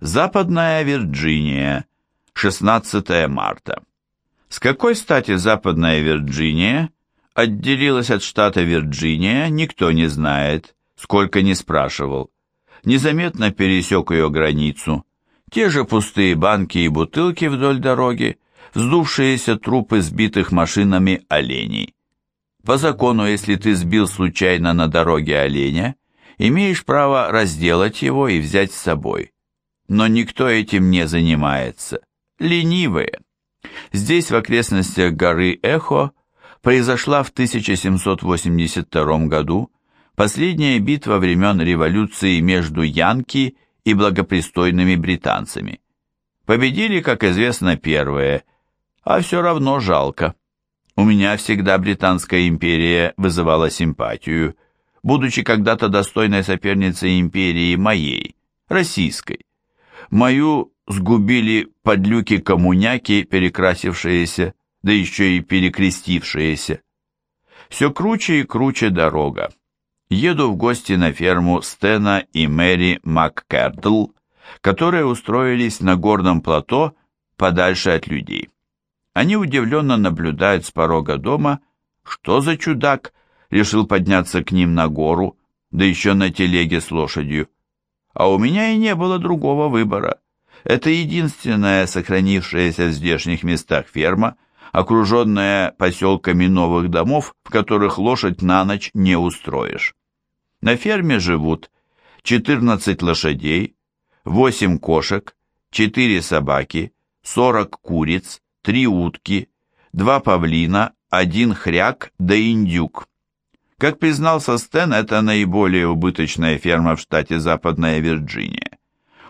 Западная Вирджиния, 16 марта. С какой стати Западная Вирджиния отделилась от штата Вирджиния, никто не знает, сколько не спрашивал. Незаметно пересек ее границу. Те же пустые банки и бутылки вдоль дороги, вздувшиеся трупы сбитых машинами оленей. По закону, если ты сбил случайно на дороге оленя, имеешь право разделать его и взять с собой. Но никто этим не занимается. Ленивые. Здесь, в окрестностях горы Эхо, произошла в 1782 году последняя битва времен революции между Янки и благопристойными британцами. Победили, как известно, первые, а все равно жалко. У меня всегда Британская империя вызывала симпатию, будучи когда-то достойной соперницей империи моей, российской. Мою сгубили подлюки-коммуняки, перекрасившиеся, да еще и перекрестившиеся. Все круче и круче дорога. Еду в гости на ферму Стена и Мэри МакКердл, которые устроились на горном плато подальше от людей. Они удивленно наблюдают с порога дома, что за чудак решил подняться к ним на гору, да еще на телеге с лошадью. А у меня и не было другого выбора. Это единственная сохранившаяся в здешних местах ферма, окруженная поселками новых домов, в которых лошадь на ночь не устроишь. На ферме живут 14 лошадей, 8 кошек, 4 собаки, 40 куриц, три утки, два павлина, один хряк да индюк. Как признался Стэн, это наиболее убыточная ферма в штате Западная Вирджиния.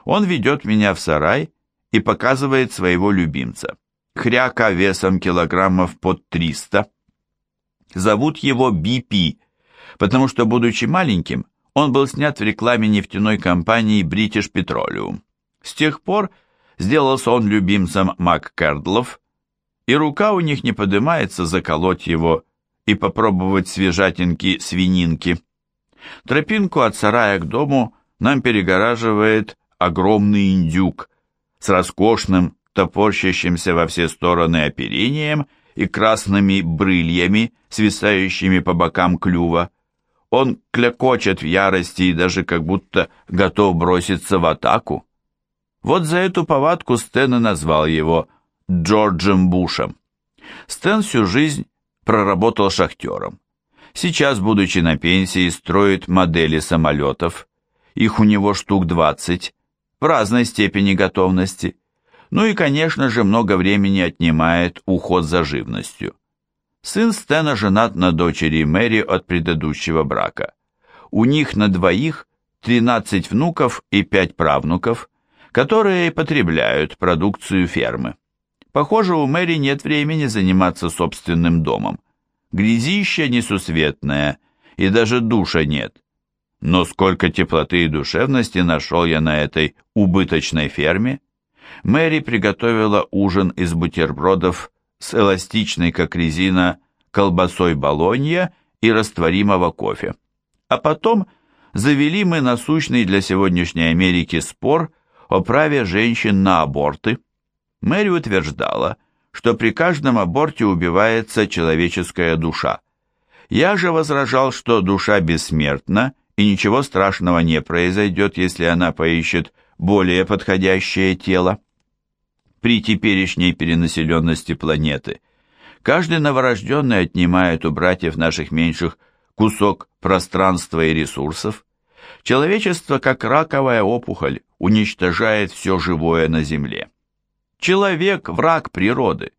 Он ведет меня в сарай и показывает своего любимца. Хряка весом килограммов под 300. Зовут его BP, потому что, будучи маленьким, он был снят в рекламе нефтяной компании British Petroleum. С тех пор сделался он любимцем МакКердлов, и рука у них не поднимается заколоть его и попробовать свежатинки свининки. Тропинку от сарая к дому нам перегораживает огромный индюк с роскошным, топорщащимся во все стороны оперением и красными брыльями, свисающими по бокам клюва. Он клякочет в ярости и даже как будто готов броситься в атаку. Вот за эту повадку Стэн назвал его Джорджем Бушем. Стэн всю жизнь проработал шахтером. Сейчас, будучи на пенсии, строит модели самолетов. Их у него штук 20, в разной степени готовности. Ну и, конечно же, много времени отнимает уход за живностью. Сын Стэна женат на дочери Мэри от предыдущего брака. У них на двоих 13 внуков и 5 правнуков, которые потребляют продукцию фермы. Похоже, у Мэри нет времени заниматься собственным домом. Грязища несусветная, и даже душа нет. Но сколько теплоты и душевности нашел я на этой убыточной ферме. Мэри приготовила ужин из бутербродов с эластичной, как резина, колбасой болонья и растворимого кофе. А потом завели мы насущный для сегодняшней Америки спор о праве женщин на аборты. Мэри утверждала, что при каждом аборте убивается человеческая душа. Я же возражал, что душа бессмертна, и ничего страшного не произойдет, если она поищет более подходящее тело. При теперешней перенаселенности планеты каждый новорожденный отнимает у братьев наших меньших кусок пространства и ресурсов. Человечество, как раковая опухоль, уничтожает все живое на Земле. Человек – враг природы.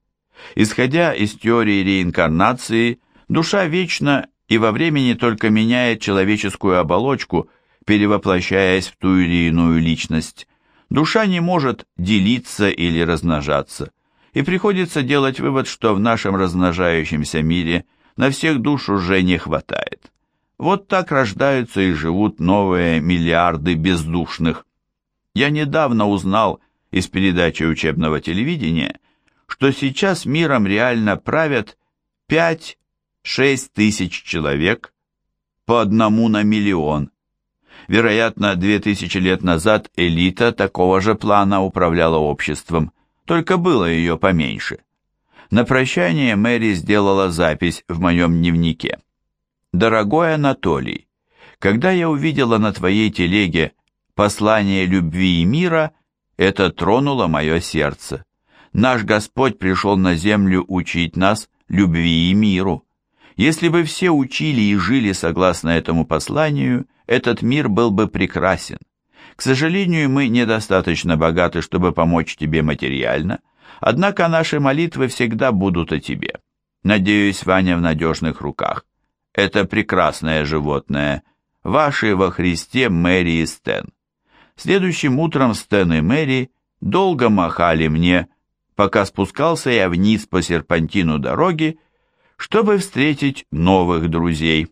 Исходя из теории реинкарнации, душа вечна и во времени только меняет человеческую оболочку, перевоплощаясь в ту или иную личность. Душа не может делиться или размножаться, и приходится делать вывод, что в нашем размножающемся мире на всех душ уже не хватает. Вот так рождаются и живут новые миллиарды бездушных. Я недавно узнал, из передачи учебного телевидения, что сейчас миром реально правят 5-6 тысяч человек по одному на миллион. Вероятно, две тысячи лет назад элита такого же плана управляла обществом, только было ее поменьше. На прощание Мэри сделала запись в моем дневнике. «Дорогой Анатолий, когда я увидела на твоей телеге послание любви и мира, это тронуло мое сердце. Наш Господь пришел на землю учить нас любви и миру. Если бы все учили и жили согласно этому посланию, этот мир был бы прекрасен. К сожалению, мы недостаточно богаты, чтобы помочь тебе материально, однако наши молитвы всегда будут о тебе. Надеюсь, Ваня в надежных руках. Это прекрасное животное. Ваши во Христе Мэри и Стэн. Следующим утром Стэн и Мэри долго махали мне, пока спускался я вниз по серпантину дороги, чтобы встретить новых друзей.